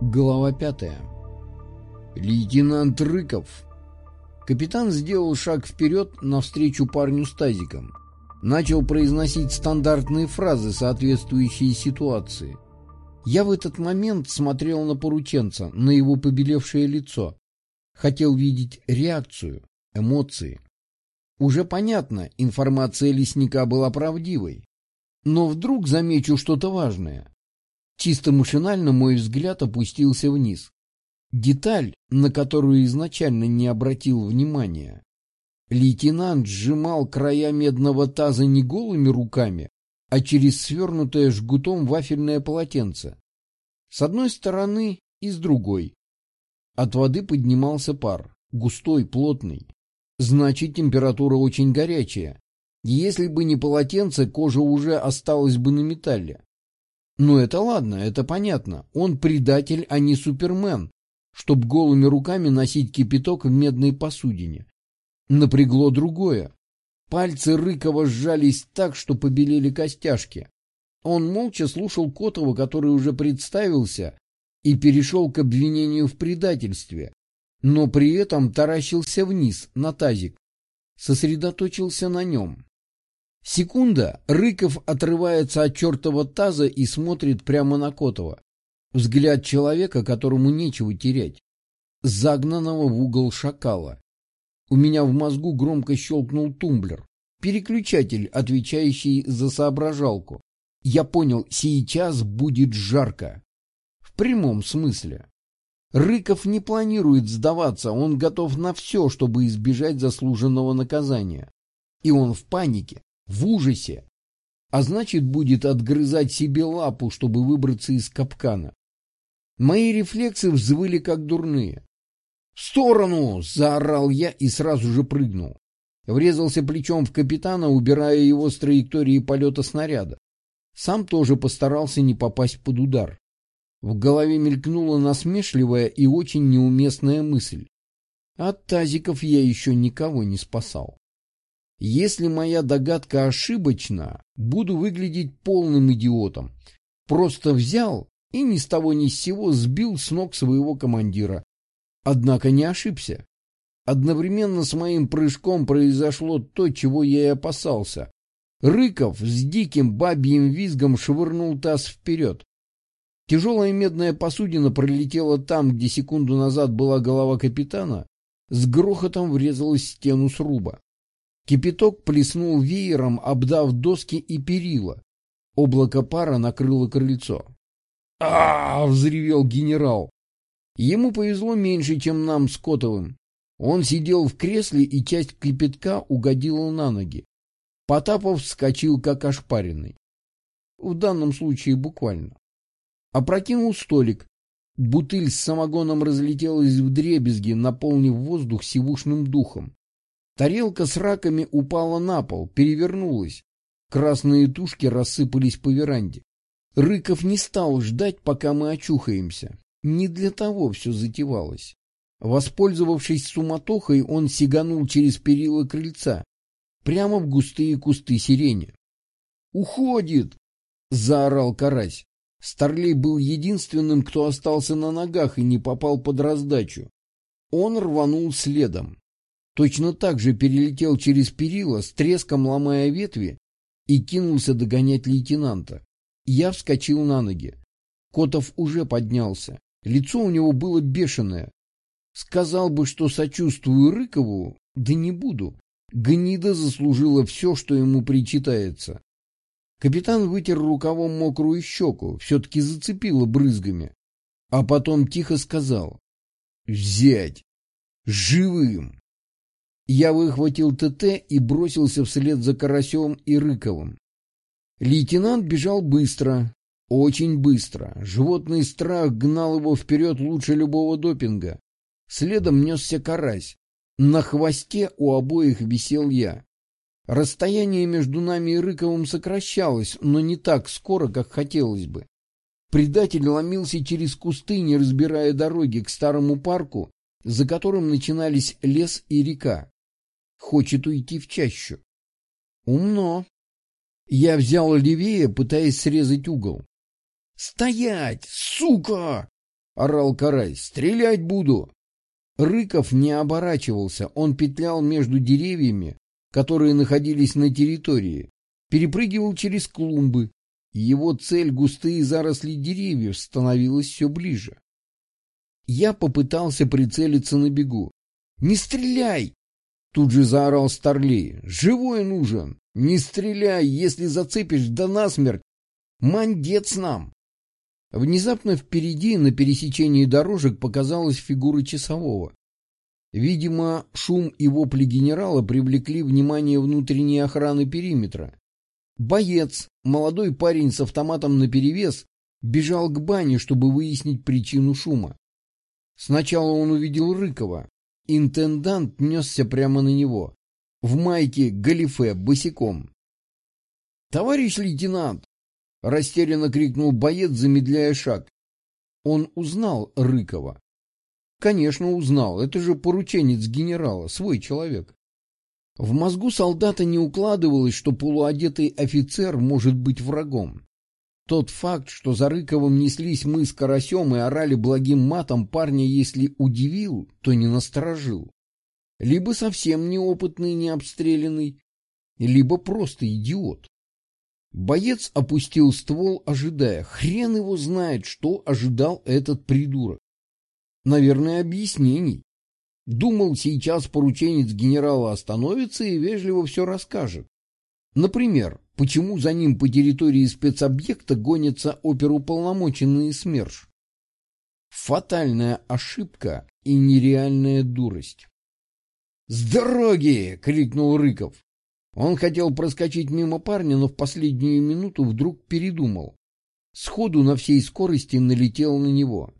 Глава пятая. Лейтенант Рыков. Капитан сделал шаг вперед навстречу парню с тазиком. Начал произносить стандартные фразы, соответствующие ситуации. Я в этот момент смотрел на порученца, на его побелевшее лицо. Хотел видеть реакцию, эмоции. Уже понятно, информация лесника была правдивой. Но вдруг замечу что-то важное. Чисто машинально мой взгляд опустился вниз. Деталь, на которую изначально не обратил внимания. Лейтенант сжимал края медного таза не голыми руками, а через свернутое жгутом вафельное полотенце. С одной стороны и с другой. От воды поднимался пар, густой, плотный. Значит, температура очень горячая. Если бы не полотенце, кожа уже осталась бы на металле. Ну это ладно, это понятно. Он предатель, а не супермен, чтоб голыми руками носить кипяток в медной посудине. Напрягло другое. Пальцы Рыкова сжались так, что побелели костяшки. Он молча слушал Котова, который уже представился и перешел к обвинению в предательстве, но при этом таращился вниз, на тазик, сосредоточился на нем. Секунда, Рыков отрывается от чертова таза и смотрит прямо на Котова. Взгляд человека, которому нечего терять. Загнанного в угол шакала. У меня в мозгу громко щелкнул тумблер. Переключатель, отвечающий за соображалку. Я понял, сейчас будет жарко. В прямом смысле. Рыков не планирует сдаваться, он готов на все, чтобы избежать заслуженного наказания. И он в панике, в ужасе, а значит будет отгрызать себе лапу, чтобы выбраться из капкана. Мои рефлексы взвыли как дурные. «В сторону!» — заорал я и сразу же прыгнул. Врезался плечом в капитана, убирая его с траектории полета снаряда. Сам тоже постарался не попасть под удар. В голове мелькнула насмешливая и очень неуместная мысль. От тазиков я еще никого не спасал. Если моя догадка ошибочна, буду выглядеть полным идиотом. Просто взял и ни с того ни с сего сбил с ног своего командира. Однако не ошибся. Одновременно с моим прыжком произошло то, чего я и опасался. Рыков с диким бабьим визгом швырнул таз вперед. Тяжелая медная посудина пролетела там, где секунду назад была голова капитана, с грохотом врезалась в стену сруба. Кипяток плеснул веером, обдав доски и перила. Облако пара накрыло крыльцо. а, взревел генерал. Ему повезло меньше, чем нам с Котовым. Он сидел в кресле, и часть кипятка угодила на ноги. Потапов вскочил, как ошпаренный. В данном случае буквально. Опрокинул столик. Бутыль с самогоном разлетелась в дребезги, наполнив воздух сивушным духом. Тарелка с раками упала на пол, перевернулась. Красные тушки рассыпались по веранде. Рыков не стал ждать, пока мы очухаемся. Не для того все затевалось. Воспользовавшись суматохой, он сиганул через перила крыльца, прямо в густые кусты сирени. «Уходит!» — заорал карась. Старлей был единственным, кто остался на ногах и не попал под раздачу. Он рванул следом. Точно так же перелетел через перила, с треском ломая ветви, и кинулся догонять лейтенанта. Я вскочил на ноги. Котов уже поднялся. Лицо у него было бешеное. Сказал бы, что сочувствую Рыкову, да не буду. Гнида заслужила все, что ему причитается. Капитан вытер рукавом мокрую щеку, все-таки зацепило брызгами. А потом тихо сказал. «Взять! Живым!» Я выхватил ТТ и бросился вслед за Карасевым и Рыковым. Лейтенант бежал быстро, очень быстро. Животный страх гнал его вперед лучше любого допинга. Следом несся карась. На хвосте у обоих висел я. Расстояние между нами и Рыковым сокращалось, но не так скоро, как хотелось бы. Предатель ломился через кусты, не разбирая дороги к старому парку, за которым начинались лес и река. Хочет уйти в чащу. Умно. Я взял левее, пытаясь срезать угол. «Стоять, сука!» орал Карай. «Стрелять буду!» Рыков не оборачивался, он петлял между деревьями, которые находились на территории, перепрыгивал через клумбы. Его цель — густые заросли деревьев — становилась все ближе. Я попытался прицелиться на бегу. «Не стреляй!» Тут же заорал Старлей. «Живой нужен! Не стреляй, если зацепишь да насмерть! Мандец нам!» Внезапно впереди, на пересечении дорожек, показалась фигура часового. Видимо, шум и вопли генерала привлекли внимание внутренней охраны периметра. Боец, молодой парень с автоматом наперевес, бежал к бане, чтобы выяснить причину шума. Сначала он увидел Рыкова. Интендант несся прямо на него. В майке, галифе, босиком. «Товарищ лейтенант!» — растерянно крикнул боец, замедляя шаг. Он узнал Рыкова. Конечно, узнал. Это же порученец генерала, свой человек. В мозгу солдата не укладывалось, что полуодетый офицер может быть врагом. Тот факт, что за Рыковым неслись мы с Карасем и орали благим матом парня, если удивил, то не насторожил. Либо совсем неопытный, не обстрелянный, либо просто идиот. Боец опустил ствол, ожидая. Хрен его знает, что ожидал этот придурок. Наверное, объяснений. Думал, сейчас порученец генерала остановится и вежливо все расскажет. Например, почему за ним по территории спецобъекта гонятся оперуполномоченные СМЕРШ. Фатальная ошибка и нереальная дурость. «С дороги!» — крикнул Рыков. Он хотел проскочить мимо парня, но в последнюю минуту вдруг передумал. Сходу на всей скорости налетел на него.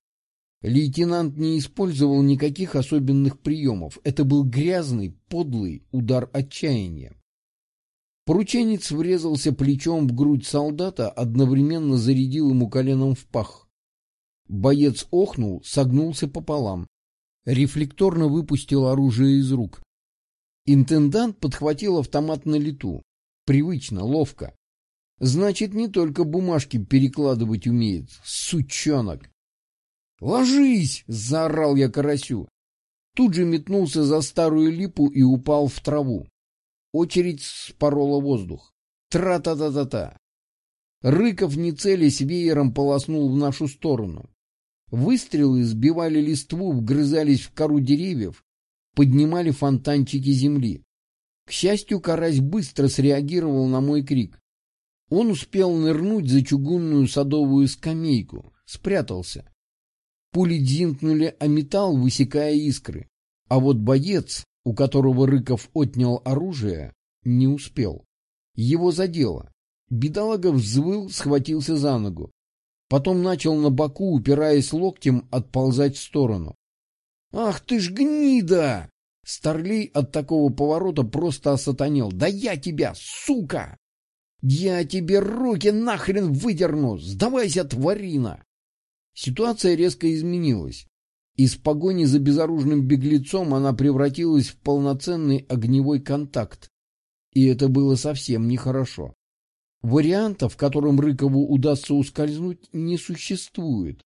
Лейтенант не использовал никаких особенных приемов. Это был грязный, подлый удар отчаяния. Порученец врезался плечом в грудь солдата, одновременно зарядил ему коленом в пах. Боец охнул, согнулся пополам. Рефлекторно выпустил оружие из рук. Интендант подхватил автомат на лету. Привычно, ловко. Значит, не только бумажки перекладывать умеет. Сучонок! «Ложись!» — заорал я карасю. Тут же метнулся за старую липу и упал в траву. Очередь спорола воздух. Тра-та-та-та-та. Рыков, не целясь, веером полоснул в нашу сторону. Выстрелы сбивали листву, вгрызались в кору деревьев, поднимали фонтанчики земли. К счастью, карась быстро среагировал на мой крик. Он успел нырнуть за чугунную садовую скамейку, спрятался. Пули дзинкнули о металл, высекая искры. А вот боец, у которого Рыков отнял оружие, не успел. Его задело. Бедолага взвыл, схватился за ногу. Потом начал на боку, упираясь локтем, отползать в сторону. «Ах ты ж гнида!» Старлей от такого поворота просто осатанел. «Да я тебя, сука! Я тебе руки нахрен выдерну! Сдавайся, тварина!» Ситуация резко изменилась. Из погони за безоружным беглецом она превратилась в полноценный огневой контакт. И это было совсем нехорошо. Варианта, в котором Рыкову удастся ускользнуть, не существует.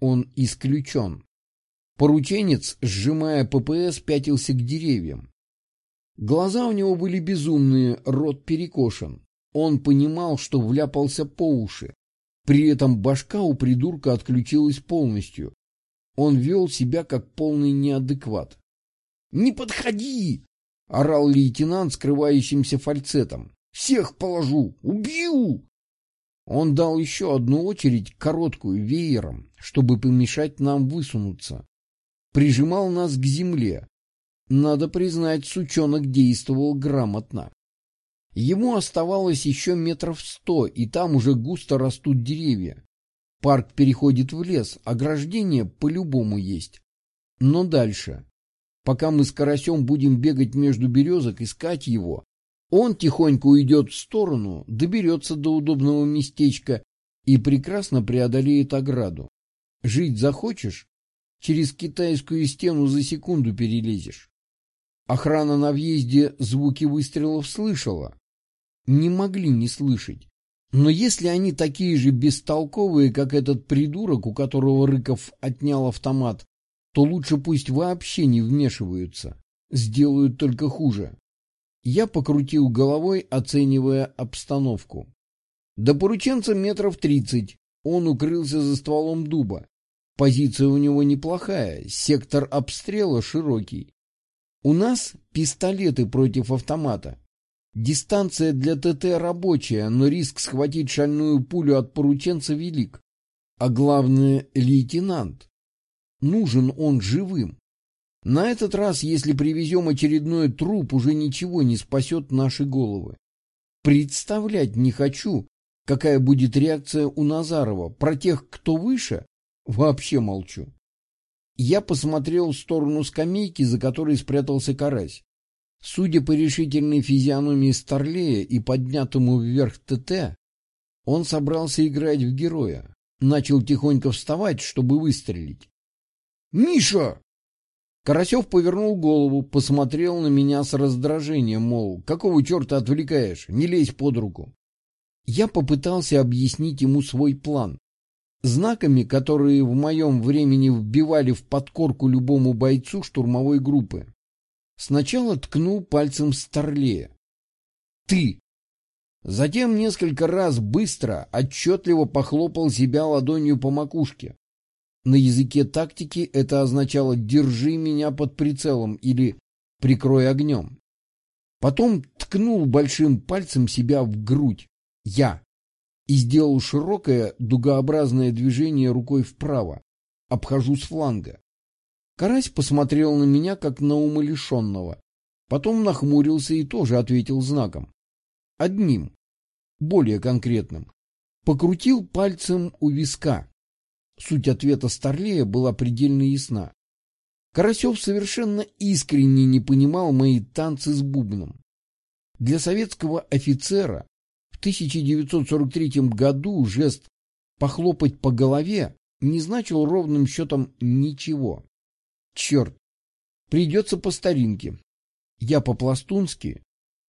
Он исключен. Порученец, сжимая ППС, пятился к деревьям. Глаза у него были безумные, рот перекошен. Он понимал, что вляпался по уши. При этом башка у придурка отключилась полностью. Он вел себя как полный неадекват. «Не подходи!» — орал лейтенант скрывающимся фальцетом. «Всех положу! Убью!» Он дал еще одну очередь, короткую, веером, чтобы помешать нам высунуться. Прижимал нас к земле. Надо признать, сучонок действовал грамотно. Ему оставалось еще метров сто, и там уже густо растут деревья. Парк переходит в лес, ограждение по-любому есть. Но дальше. Пока мы с Карасем будем бегать между березок, искать его, он тихонько уйдет в сторону, доберется до удобного местечка и прекрасно преодолеет ограду. Жить захочешь? Через китайскую стену за секунду перелезешь. Охрана на въезде звуки выстрелов слышала, не могли не слышать. Но если они такие же бестолковые, как этот придурок, у которого Рыков отнял автомат, то лучше пусть вообще не вмешиваются. Сделают только хуже. Я покрутил головой, оценивая обстановку. До порученца метров тридцать. Он укрылся за стволом дуба. Позиция у него неплохая, сектор обстрела широкий. У нас пистолеты против автомата. Дистанция для ТТ рабочая, но риск схватить шальную пулю от порученца велик. А главное, лейтенант. Нужен он живым. На этот раз, если привезем очередной труп, уже ничего не спасет наши головы. Представлять не хочу, какая будет реакция у Назарова. Про тех, кто выше, вообще молчу. Я посмотрел в сторону скамейки, за которой спрятался карась. Судя по решительной физиономии Старлея и поднятому вверх ТТ, он собрался играть в героя. Начал тихонько вставать, чтобы выстрелить. «Миша!» Карасев повернул голову, посмотрел на меня с раздражением, мол, какого черта отвлекаешь, не лезь под руку. Я попытался объяснить ему свой план. Знаками, которые в моем времени вбивали в подкорку любому бойцу штурмовой группы. Сначала ткнул пальцем Старлея. «Ты!» Затем несколько раз быстро, отчетливо похлопал себя ладонью по макушке. На языке тактики это означало «держи меня под прицелом» или «прикрой огнем». Потом ткнул большим пальцем себя в грудь. «Я!» и сделал широкое дугообразное движение рукой вправо. Обхожу с фланга. Карась посмотрел на меня, как на умалишенного. Потом нахмурился и тоже ответил знаком. Одним, более конкретным. Покрутил пальцем у виска. Суть ответа Старлея была предельно ясна. Карасев совершенно искренне не понимал мои танцы с бубном. Для советского офицера в 1943 году жест «похлопать по голове» не значил ровным счетом ничего. Черт, придется по старинке. Я по-пластунски,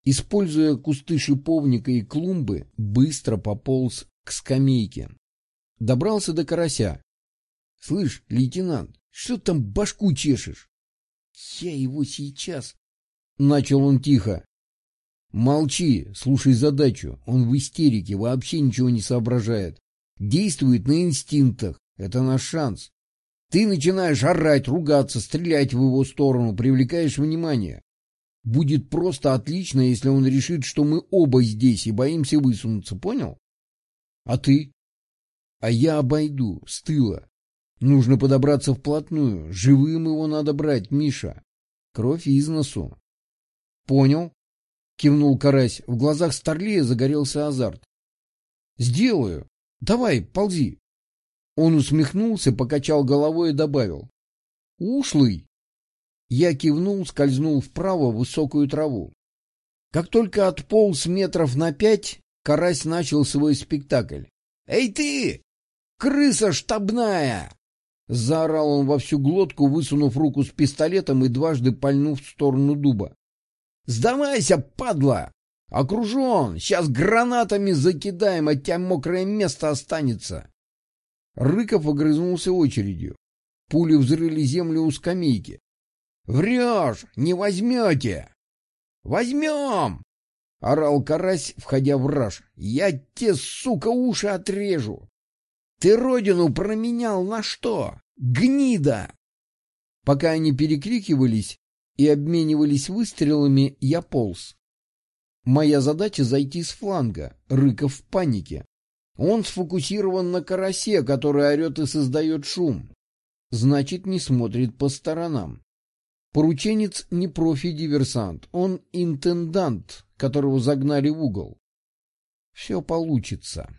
используя кусты шиповника и клумбы, быстро пополз к скамейке. Добрался до карася. — Слышь, лейтенант, что там башку чешешь? — Я его сейчас... — начал он тихо. — Молчи, слушай задачу. Он в истерике, вообще ничего не соображает. Действует на инстинктах. Это наш шанс. Ты начинаешь орать, ругаться, стрелять в его сторону, привлекаешь внимание. Будет просто отлично, если он решит, что мы оба здесь и боимся высунуться, понял? А ты? А я обойду, с тыла. Нужно подобраться вплотную. Живым его надо брать, Миша. Кровь из носу. Понял? Кивнул Карась. В глазах Старлея загорелся азарт. Сделаю. Давай, ползи. Он усмехнулся, покачал головой и добавил. «Ушлый!» Я кивнул, скользнул вправо в высокую траву. Как только отполз метров на пять, карась начал свой спектакль. «Эй ты! Крыса штабная!» Заорал он во всю глотку, высунув руку с пистолетом и дважды пальнув в сторону дуба. «Сдавайся, падла! Окружен! Сейчас гранатами закидаем, от тебя мокрое место останется!» Рыков огрызнулся очередью. Пули взрыли землю у скамейки. «Врешь! Не возьмете!» «Возьмем!» — орал карась, входя в раж. «Я те, сука, уши отрежу! Ты родину променял на что? Гнида!» Пока они перекрикивались и обменивались выстрелами, я полз. Моя задача — зайти с фланга, Рыков в панике. Он сфокусирован на карасе, который орет и создает шум. Значит, не смотрит по сторонам. Порученец не профи-диверсант, он интендант, которого загнали в угол. Все получится.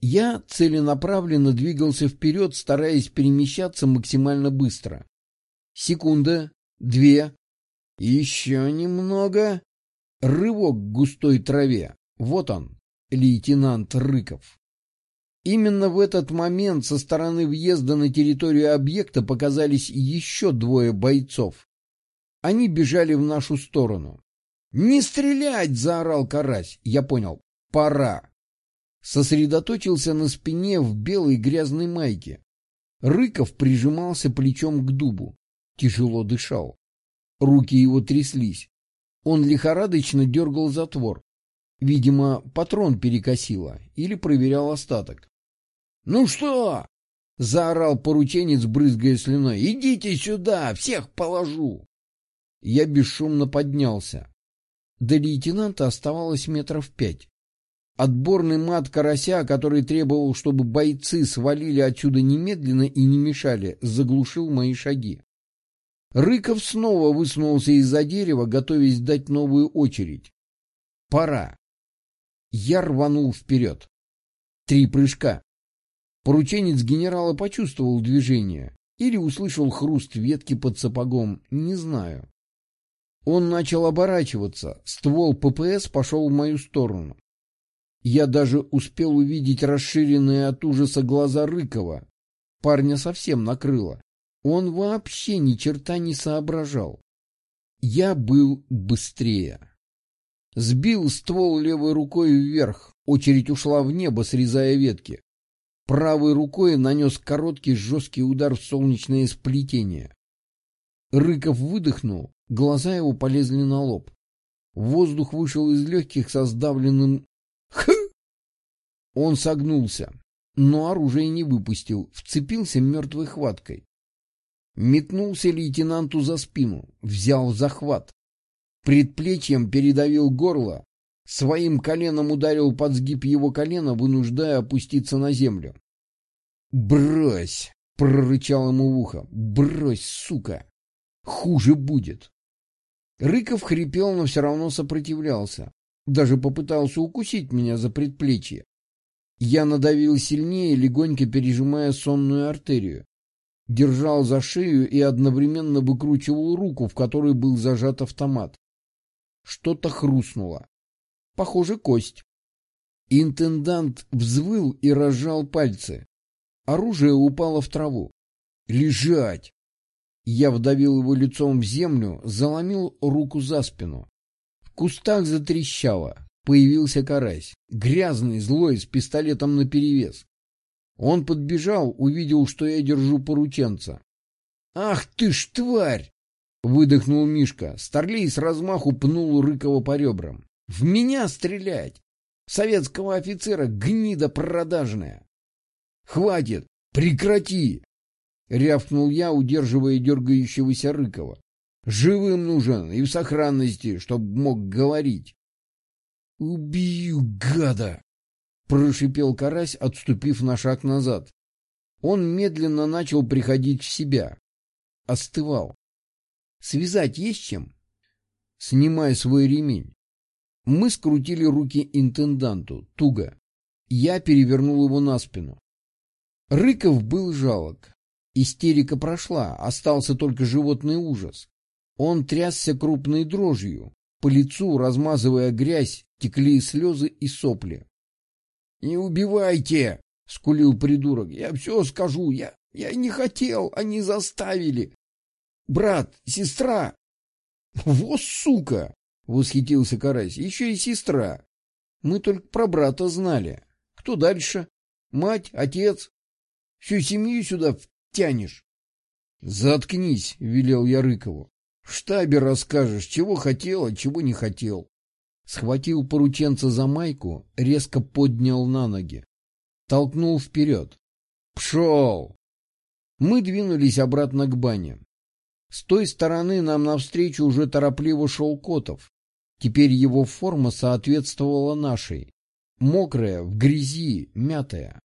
Я целенаправленно двигался вперед, стараясь перемещаться максимально быстро. Секунда, две, еще немного. Рывок к густой траве. Вот он, лейтенант Рыков. Именно в этот момент со стороны въезда на территорию объекта показались еще двое бойцов. Они бежали в нашу сторону. «Не стрелять!» — заорал Карась. Я понял. «Пора!» сосредоточился на спине в белой грязной майке. Рыков прижимался плечом к дубу, тяжело дышал. Руки его тряслись. Он лихорадочно дергал затвор. Видимо, патрон перекосило или проверял остаток. — Ну что? — заорал порученец, брызгая слюной. — Идите сюда, всех положу! Я бесшумно поднялся. До лейтенанта оставалось метров пять. Отборный мат карася, который требовал, чтобы бойцы свалили отсюда немедленно и не мешали, заглушил мои шаги. Рыков снова высунулся из-за дерева, готовясь дать новую очередь. Пора. Я рванул вперед. Три прыжка. Порученец генерала почувствовал движение или услышал хруст ветки под сапогом, не знаю. Он начал оборачиваться, ствол ППС пошел в мою сторону. Я даже успел увидеть расширенные от ужаса глаза Рыкова. Парня совсем накрыло. Он вообще ни черта не соображал. Я был быстрее. Сбил ствол левой рукой вверх, очередь ушла в небо, срезая ветки. Правой рукой нанес короткий жесткий удар в солнечное сплетение. Рыков выдохнул, глаза его полезли на лоб. Воздух вышел из легких со сдавленным Х! Он согнулся, но оружие не выпустил, вцепился мертвой хваткой. Метнулся лейтенанту за спину, взял захват. Предплечьем передавил горло, своим коленом ударил под сгиб его колена, вынуждая опуститься на землю. «Брось!» — прорычал ему в ухо. «Брось, сука! Хуже будет!» Рыков хрипел, но все равно сопротивлялся. Даже попытался укусить меня за предплечье. Я надавил сильнее, легонько пережимая сонную артерию. Держал за шею и одновременно выкручивал руку, в которой был зажат автомат. Что-то хрустнуло. Похоже, кость. Интендант взвыл и разжал пальцы. Оружие упало в траву. «Лежать!» Я вдавил его лицом в землю, заломил руку за спину кустах затрещало. Появился карась. Грязный, злой, с пистолетом наперевес. Он подбежал, увидел, что я держу порученца. «Ах ты ж тварь!» — выдохнул Мишка. Старлей с размаху пнул Рыкова по ребрам. «В меня стрелять! Советского офицера гнида продажная!» «Хватит! Прекрати!» — рявкнул я, удерживая дергающегося Рыкова. Живым нужен и в сохранности, чтоб мог говорить. — Убью, гада! — прошипел карась, отступив на шаг назад. Он медленно начал приходить в себя. Остывал. Связать есть чем? Снимай свой ремень. Мы скрутили руки интенданту, туго. Я перевернул его на спину. Рыков был жалок. Истерика прошла, остался только животный ужас. Он трясся крупной дрожью. По лицу, размазывая грязь, текли слезы и сопли. — Не убивайте! — скулил придурок. — Я все скажу. Я, я не хотел, они заставили. — Брат, сестра! — Вот сука! — восхитился Карась. — Еще и сестра. Мы только про брата знали. Кто дальше? Мать, отец? Всю семью сюда втянешь? — Заткнись, — велел я Рыкову. В штабе расскажешь, чего хотел, а чего не хотел. Схватил порученца за майку, резко поднял на ноги. Толкнул вперед. «Пшел!» Мы двинулись обратно к бане. С той стороны нам навстречу уже торопливо шел Котов. Теперь его форма соответствовала нашей. Мокрая, в грязи, мятая.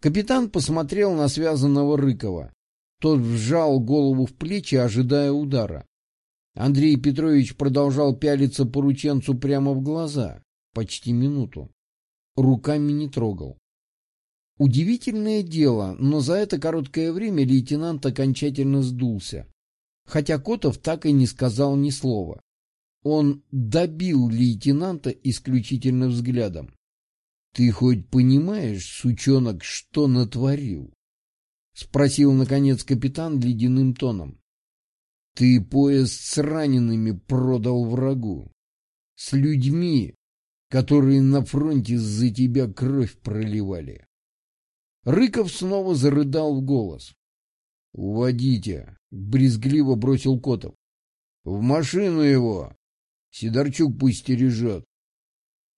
Капитан посмотрел на связанного Рыкова. Тот вжал голову в плечи, ожидая удара. Андрей Петрович продолжал пялиться порученцу прямо в глаза, почти минуту. Руками не трогал. Удивительное дело, но за это короткое время лейтенант окончательно сдулся. Хотя Котов так и не сказал ни слова. Он добил лейтенанта исключительно взглядом. — Ты хоть понимаешь, сучонок, что натворил? — спросил, наконец, капитан ледяным тоном. — Ты поезд с ранеными продал врагу. С людьми, которые на фронте за тебя кровь проливали. Рыков снова зарыдал в голос. — Уводите! — брезгливо бросил Котов. — В машину его! Сидорчук пусть стережет.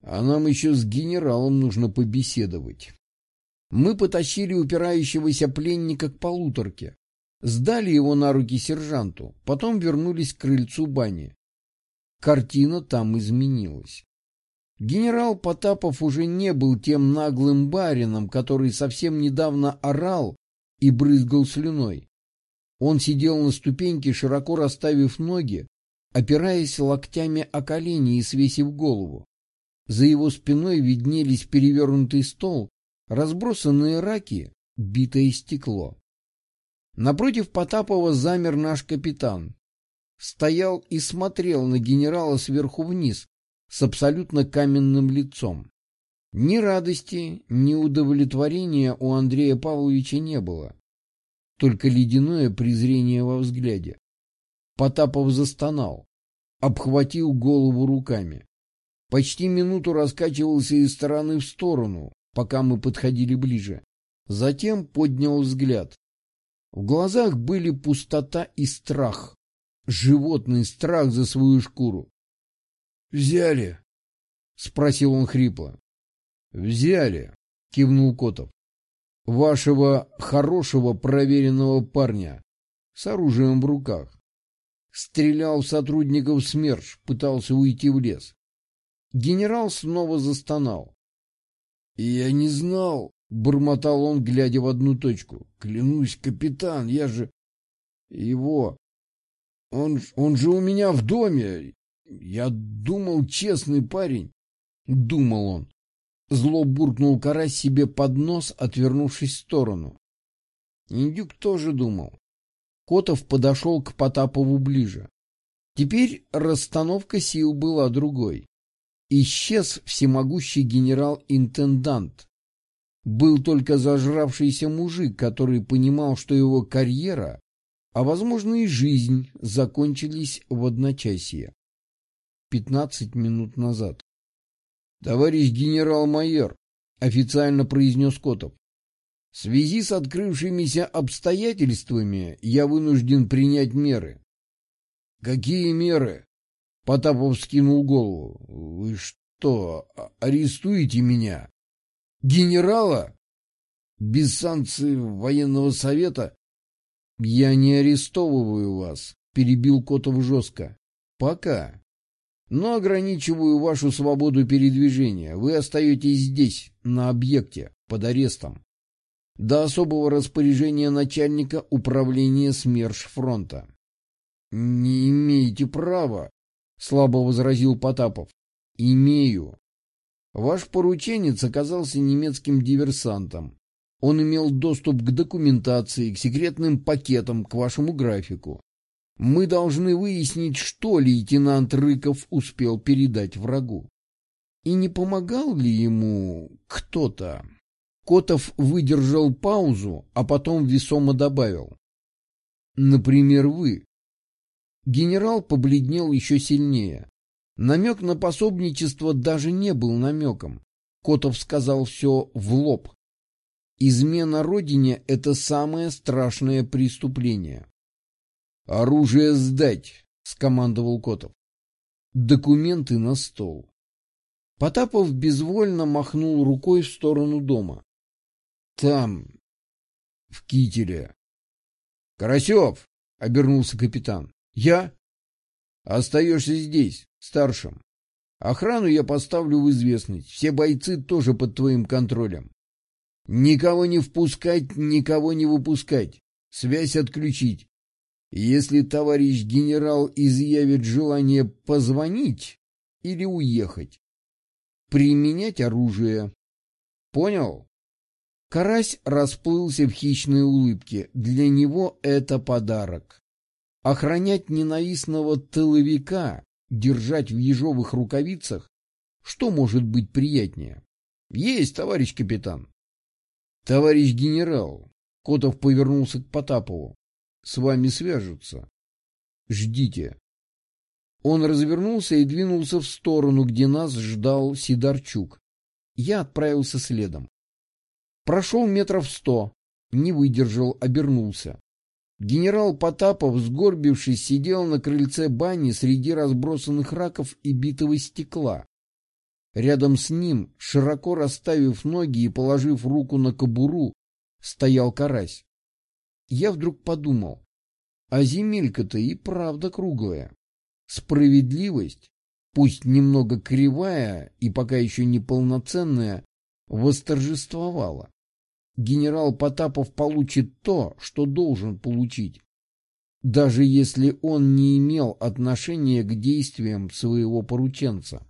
А нам еще с генералом нужно побеседовать. Мы потащили упирающегося пленника к полуторке, сдали его на руки сержанту, потом вернулись к крыльцу бани. Картина там изменилась. Генерал Потапов уже не был тем наглым барином, который совсем недавно орал и брызгал слюной. Он сидел на ступеньке, широко расставив ноги, опираясь локтями о колени и свесив голову. За его спиной виднелись перевернутый стол, разбросанные раки, битое стекло. Напротив Потапова замер наш капитан. Стоял и смотрел на генерала сверху вниз, с абсолютно каменным лицом. Ни радости, ни удовлетворения у Андрея Павловича не было. Только ледяное презрение во взгляде. Потапов застонал, обхватил голову руками. Почти минуту раскачивался из стороны в сторону, пока мы подходили ближе. Затем поднял взгляд. В глазах были пустота и страх. Животный страх за свою шкуру. «Взяли?» — спросил он хрипло. «Взяли», — кивнул Котов. «Вашего хорошего проверенного парня с оружием в руках. Стрелял сотрудников СМЕРШ, пытался уйти в лес. Генерал снова застонал. «Я не знал», — бормотал он, глядя в одну точку. «Клянусь, капитан, я же... Его... Он, он же у меня в доме. Я думал, честный парень. Думал он. Зло буркнул карась себе под нос, отвернувшись в сторону. Индюк тоже думал. Котов подошел к Потапову ближе. Теперь расстановка сил была другой. Исчез всемогущий генерал-интендант. Был только зажравшийся мужик, который понимал, что его карьера, а, возможно, и жизнь закончились в одночасье. 15 минут назад. «Товарищ генерал-майор», — официально произнес Котов, — «в связи с открывшимися обстоятельствами я вынужден принять меры». «Какие меры?» — Потапов скинул голову. «Вы что, арестуете меня? Генерала? Без санкций военного совета?» «Я не арестовываю вас», — перебил Котов жестко. «Пока но ограничиваю вашу свободу передвижения. Вы остаетесь здесь, на объекте, под арестом. До особого распоряжения начальника управления СМЕРШ фронта. «Не имеете права», — слабо возразил Потапов. «Имею. Ваш порученец оказался немецким диверсантом. Он имел доступ к документации, к секретным пакетам, к вашему графику. Мы должны выяснить, что лейтенант Рыков успел передать врагу. И не помогал ли ему кто-то? Котов выдержал паузу, а потом весомо добавил. Например, вы. Генерал побледнел еще сильнее. Намек на пособничество даже не был намеком. Котов сказал все в лоб. Измена родине — это самое страшное преступление. «Оружие сдать!» — скомандовал Котов. «Документы на стол». Потапов безвольно махнул рукой в сторону дома. «Там, в кителе». «Карасев!» — обернулся капитан. «Я?» «Остаешься здесь, старшим. Охрану я поставлю в известность. Все бойцы тоже под твоим контролем. Никого не впускать, никого не выпускать. Связь отключить. Если товарищ генерал изъявит желание позвонить или уехать, применять оружие. Понял? Карась расплылся в хищной улыбке. Для него это подарок. Охранять ненавистного тыловика, держать в ежовых рукавицах, что может быть приятнее? Есть, товарищ капитан. Товарищ генерал, Котов повернулся к Потапову с вами свяжутся. Ждите. Он развернулся и двинулся в сторону, где нас ждал Сидорчук. Я отправился следом. Прошел метров сто, не выдержал, обернулся. Генерал Потапов, сгорбившись, сидел на крыльце бани среди разбросанных раков и битого стекла. Рядом с ним, широко расставив ноги и положив руку на кобуру, стоял карась. Я вдруг подумал, а земелька-то и правда круглая. Справедливость, пусть немного кривая и пока еще неполноценная, восторжествовала. Генерал Потапов получит то, что должен получить, даже если он не имел отношения к действиям своего порученца.